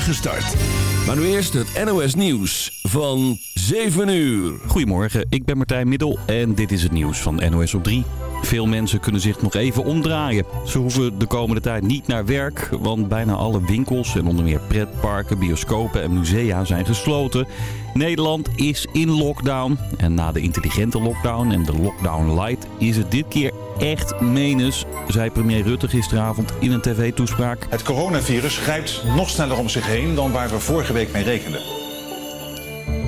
start. Maar nu eerst het NOS Nieuws van 7 uur. Goedemorgen, ik ben Martijn Middel en dit is het nieuws van NOS op 3. Veel mensen kunnen zich nog even omdraaien. Ze hoeven de komende tijd niet naar werk, want bijna alle winkels en onder meer pretparken, bioscopen en musea zijn gesloten. Nederland is in lockdown en na de intelligente lockdown en de lockdown light is het dit keer echt menens, zei premier Rutte gisteravond in een tv-toespraak. Het coronavirus grijpt nog sneller om zich heen dan waar we vorige week mee rekenden.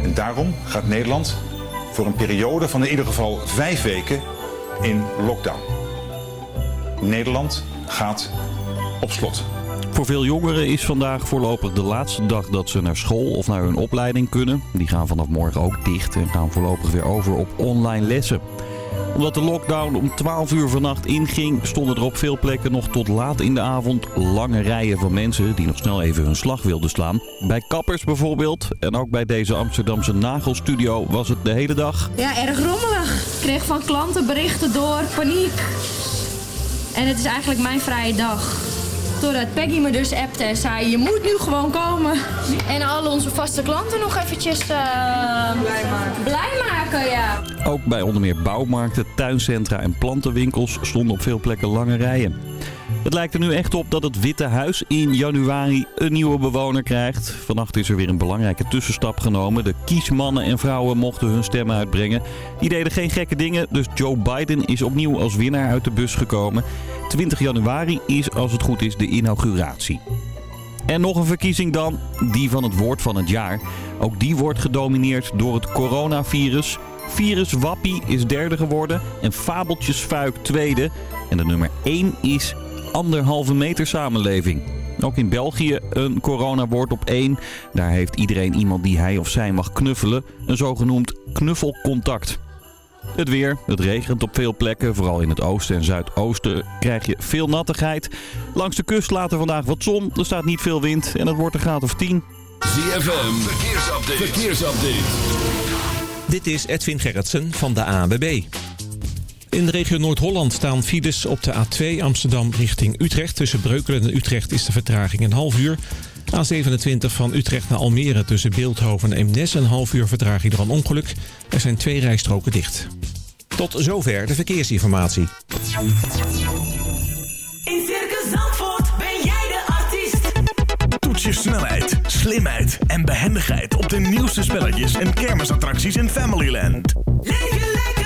En daarom gaat Nederland voor een periode van in ieder geval vijf weken in lockdown. Nederland gaat op slot. Voor veel jongeren is vandaag voorlopig de laatste dag dat ze naar school of naar hun opleiding kunnen. Die gaan vanaf morgen ook dicht en gaan voorlopig weer over op online lessen omdat de lockdown om 12 uur vannacht inging, stonden er op veel plekken nog tot laat in de avond lange rijen van mensen die nog snel even hun slag wilden slaan. Bij kappers bijvoorbeeld en ook bij deze Amsterdamse nagelstudio was het de hele dag. Ja, erg rommelig. Ik kreeg van klanten berichten door paniek. En het is eigenlijk mijn vrije dag. Totdat Peggy me dus appte en zei, je moet nu gewoon komen. En al onze vaste klanten nog eventjes uh, blij, maken. blij maken. ja. Ook bij onder meer bouwmarkten, tuincentra en plantenwinkels stonden op veel plekken lange rijen. Het lijkt er nu echt op dat het Witte Huis in januari een nieuwe bewoner krijgt. Vannacht is er weer een belangrijke tussenstap genomen. De kiesmannen en vrouwen mochten hun stemmen uitbrengen. Die deden geen gekke dingen, dus Joe Biden is opnieuw als winnaar uit de bus gekomen. 20 januari is, als het goed is, de inauguratie. En nog een verkiezing dan, die van het woord van het jaar. Ook die wordt gedomineerd door het coronavirus. Virus Wappie is derde geworden en Fabeltjesfuik tweede. En de nummer 1 is anderhalve meter samenleving. Ook in België een coronawoord op één. Daar heeft iedereen iemand die hij of zij mag knuffelen. Een zogenoemd knuffelcontact. Het weer. Het regent op veel plekken. Vooral in het oosten en zuidoosten krijg je veel nattigheid. Langs de kust later vandaag wat zon. Er staat niet veel wind en het wordt een graad of 10. ZFM. Verkeersupdate. Verkeersupdate. Dit is Edwin Gerritsen van de ANWB. In de regio Noord-Holland staan files op de A2 Amsterdam richting Utrecht. Tussen Breukelen en Utrecht is de vertraging een half uur. A27 van Utrecht naar Almere tussen Beeldhoven en Eemnes een half uur vertraging door een ongeluk. Er zijn twee rijstroken dicht. Tot zover de verkeersinformatie. In Circus Zandvoort ben jij de artiest. Toets je snelheid, slimheid en behendigheid op de nieuwste spelletjes en kermisattracties in Familyland. Leef lekker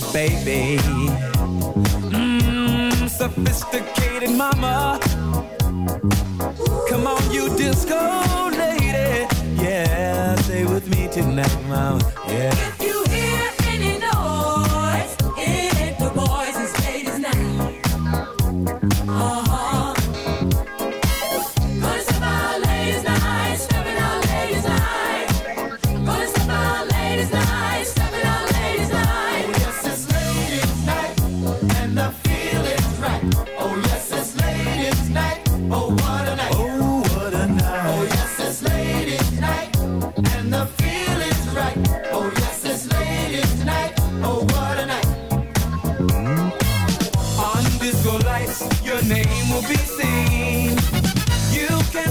baby. lights, your name will be seen. You can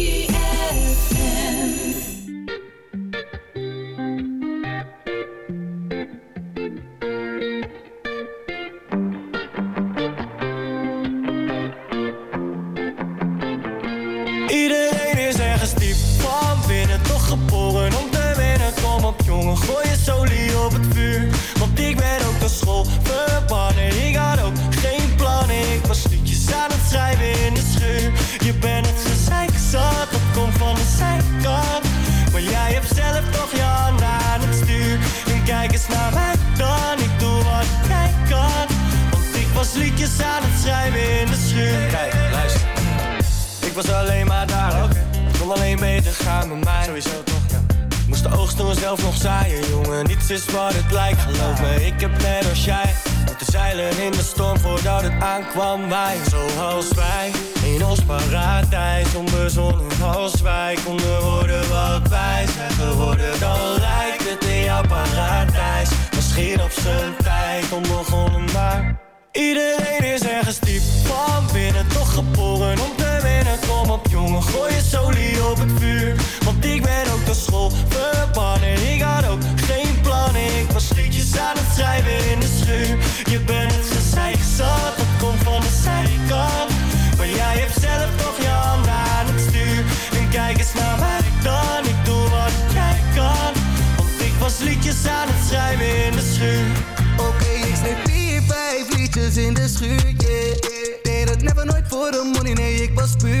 Toen zelf nog zaaien, jongen. Niets is wat het lijkt, geloof me. Ik heb net als jij moeten zeilen in de storm voordat het aankwam. Wij, zoals wij, in ons paradijs. Onbezonnen als wij konden worden wat wij zijn geworden. Dan lijkt het in jouw paradijs. Misschien op zijn tijd onbegonnen, maar... Iedereen is ergens diep van binnen, toch geboren om te winnen. Kom op jongen, gooi je solie op het vuur. Ik ben ook naar school verbannen. Ik had ook geen plannen, ik was liedjes aan het schrijven in de schuur. Je bent het gezeik zat, dat komt van de zijkant. Maar jij hebt zelf toch je handen aan het stuur. En kijk eens naar mij dan, ik doe wat jij kan. Want ik was liedjes aan het schrijven in de schuur. Oké, ik schreef vier, vijf liedjes in de schuur, yeah. Deed het never nooit voor de money, nee, ik was puur,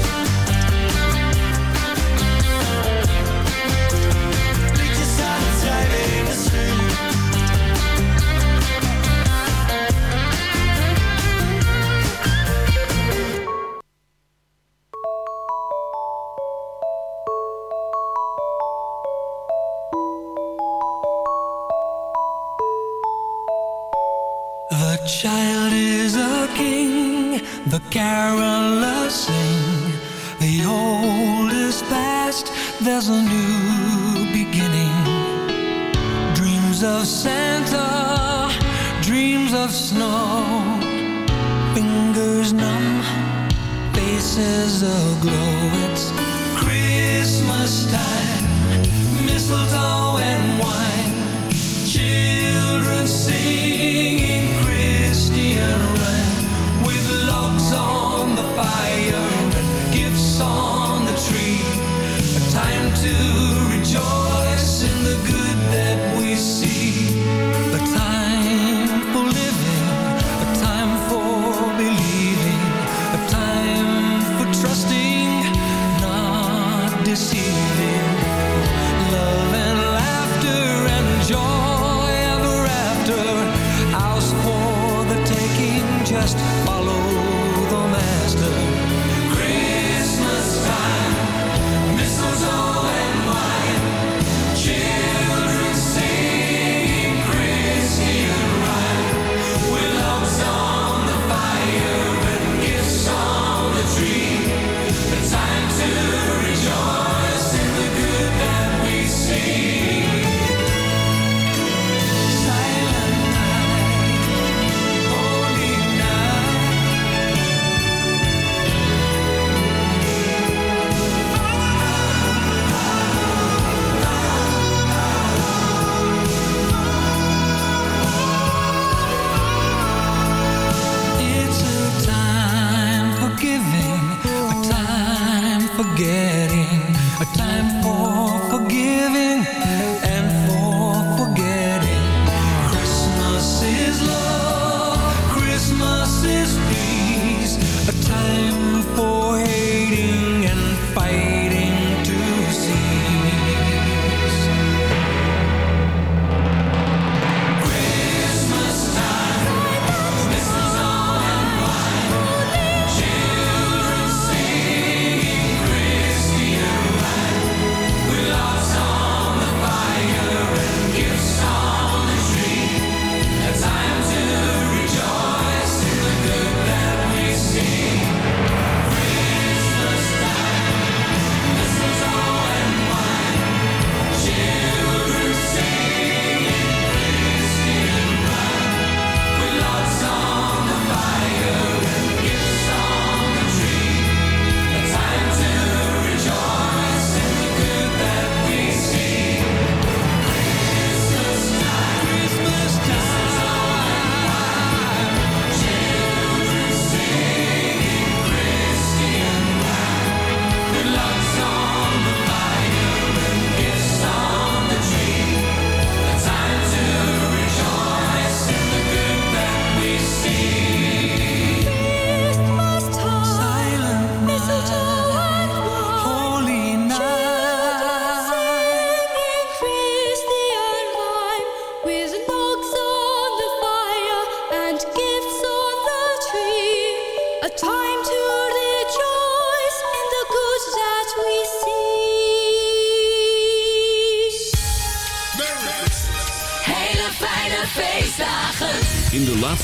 Het schrijven in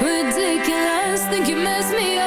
ridiculous. Think you mess me up.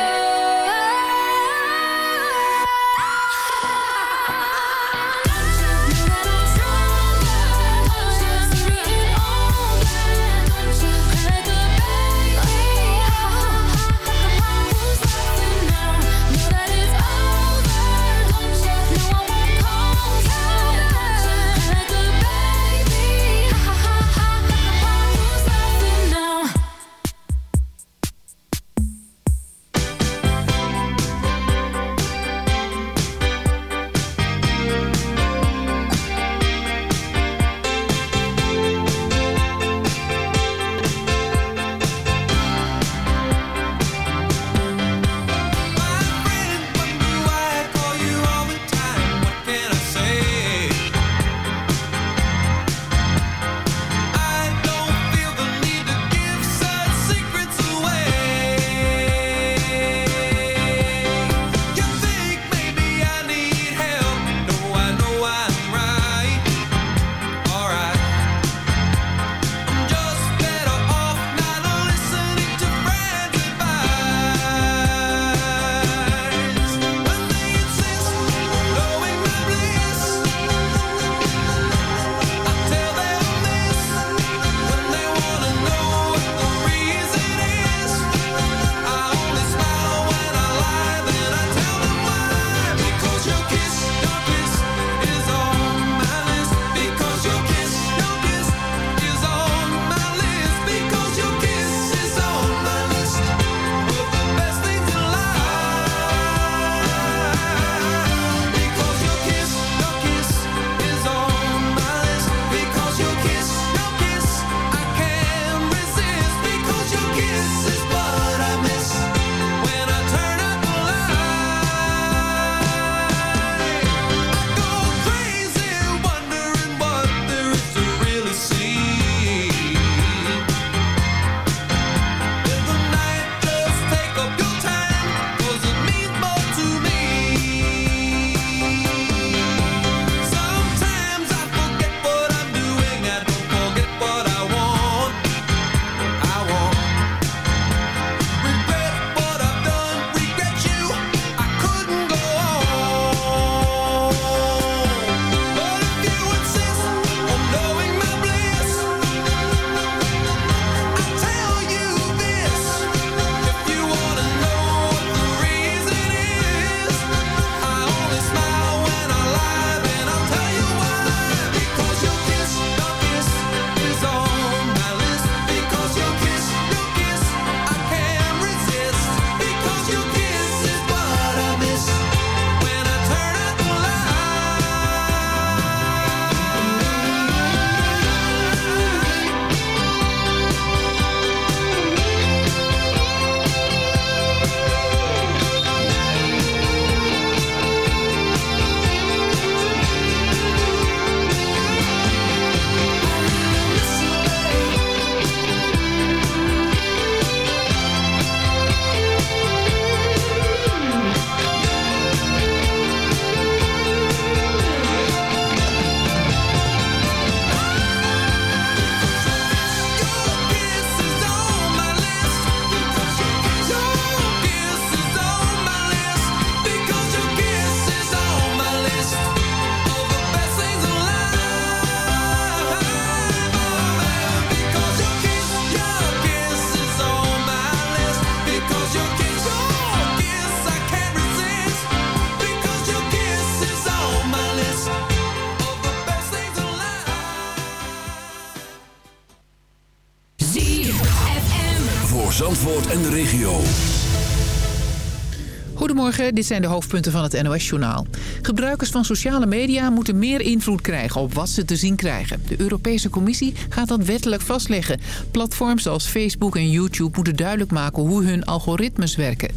Dit zijn de hoofdpunten van het NOS-journaal. Gebruikers van sociale media moeten meer invloed krijgen op wat ze te zien krijgen. De Europese Commissie gaat dat wettelijk vastleggen. Platforms als Facebook en YouTube moeten duidelijk maken hoe hun algoritmes werken.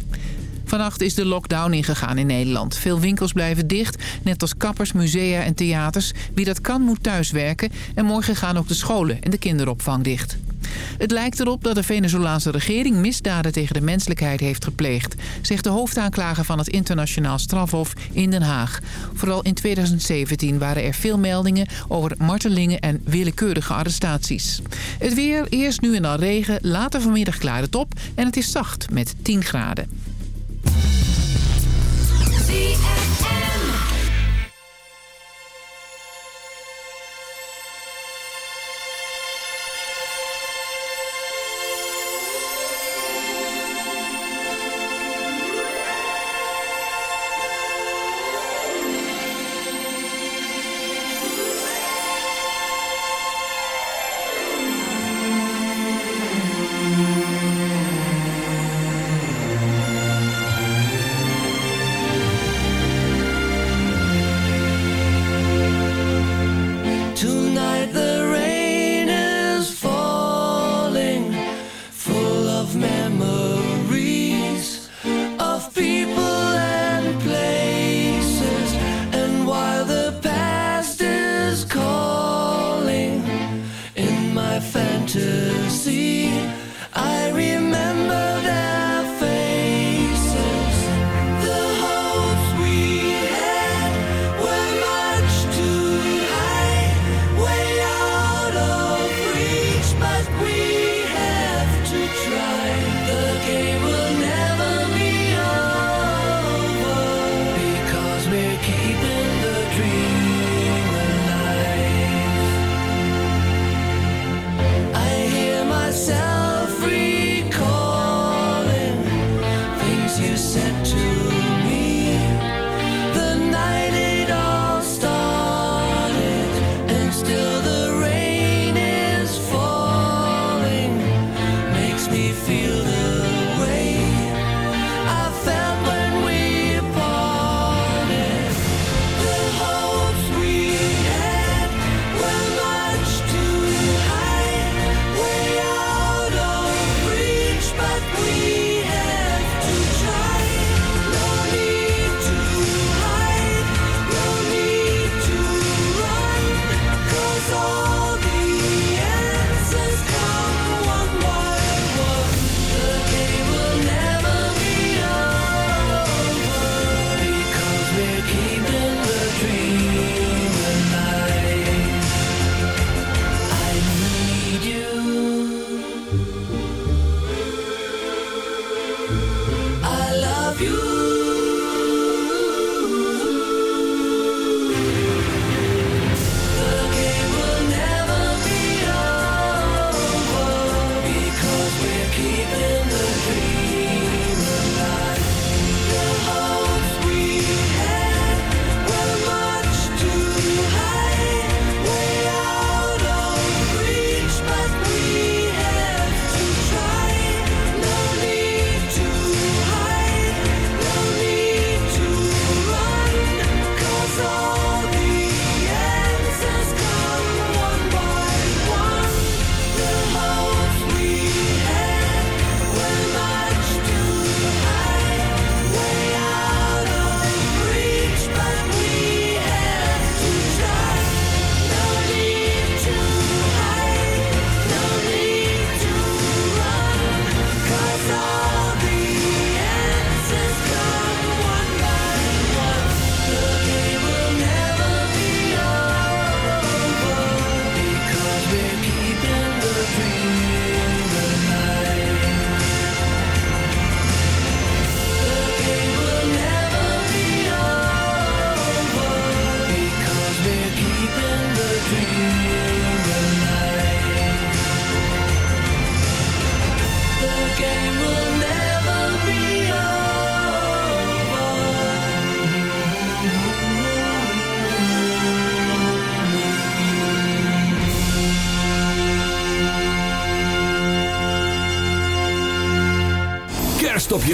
Vannacht is de lockdown ingegaan in Nederland. Veel winkels blijven dicht, net als kappers, musea en theaters. Wie dat kan moet thuiswerken en morgen gaan ook de scholen en de kinderopvang dicht. Het lijkt erop dat de Venezolaanse regering misdaden tegen de menselijkheid heeft gepleegd, zegt de hoofdaanklager van het internationaal strafhof in Den Haag. Vooral in 2017 waren er veel meldingen over martelingen en willekeurige arrestaties. Het weer, eerst nu en dan regen, later vanmiddag klaart het op en het is zacht met 10 graden.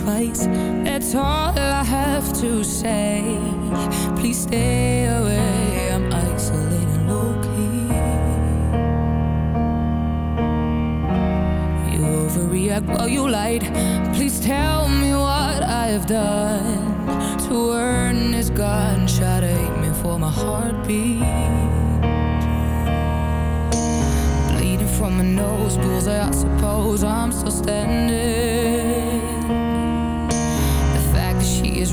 twice. That's all I have to say. Please stay away. I'm isolated low-key. You overreact while you lied. Please tell me what I have done To earn this gunshot me for my heartbeat. Bleeding from my nose bullseye, I suppose I'm still standing.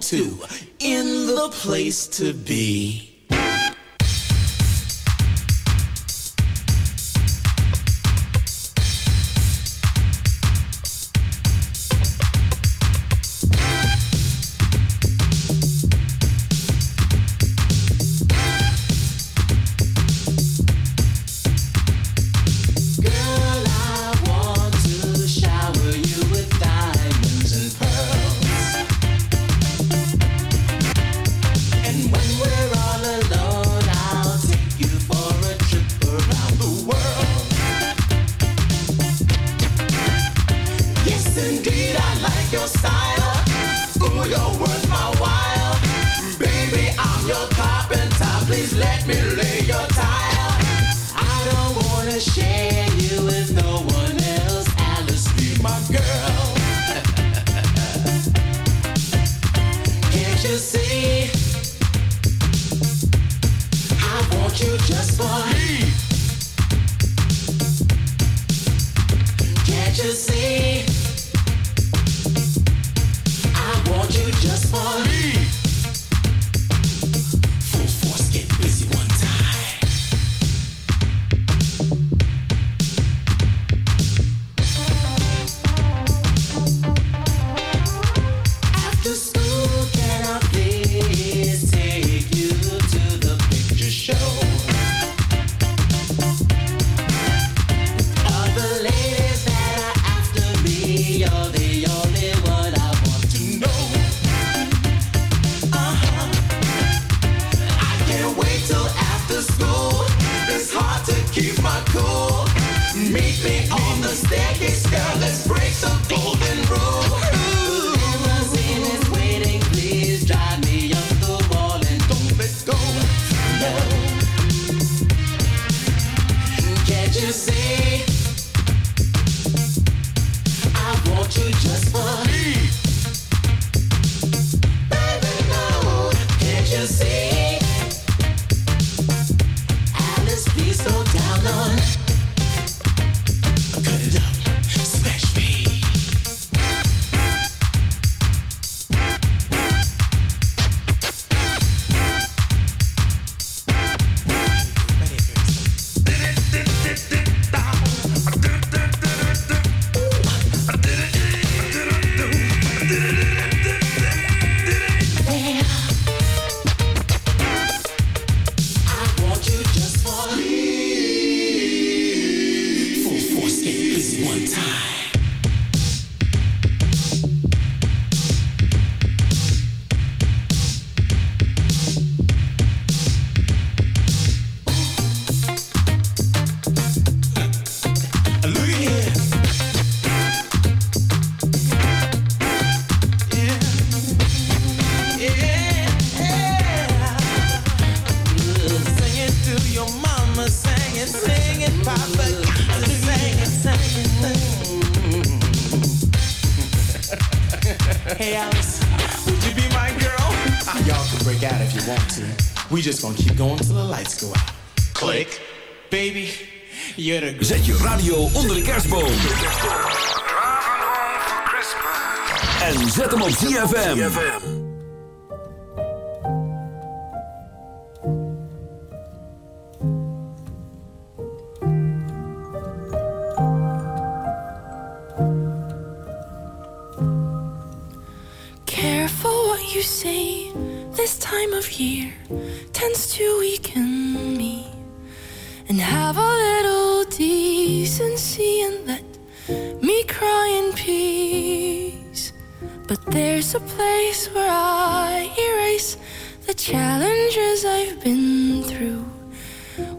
to in the place to be.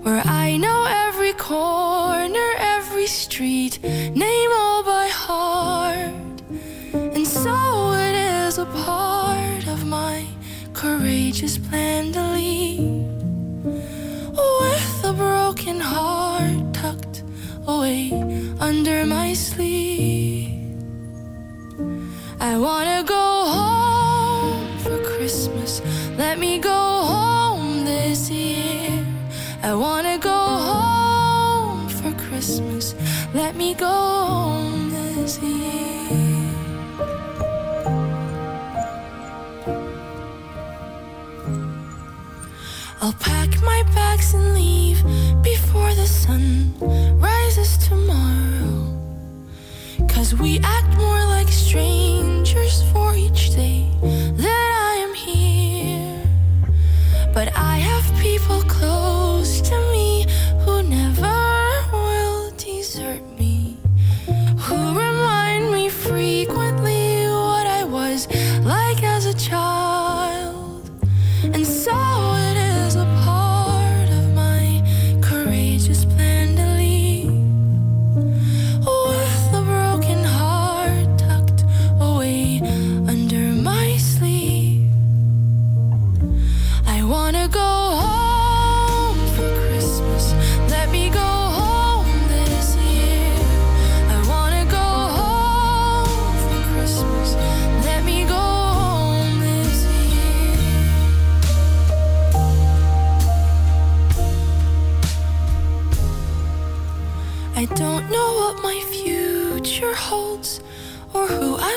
where I know every corner, every street, name all by heart. And so it is a part of my courageous plan to leave with a broken heart tucked away under my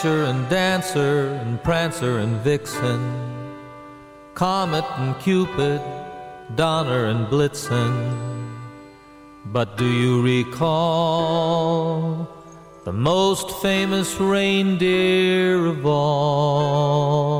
Dasher and Dancer and Prancer and Vixen, Comet and Cupid, Donner and Blitzen. But do you recall the most famous reindeer of all?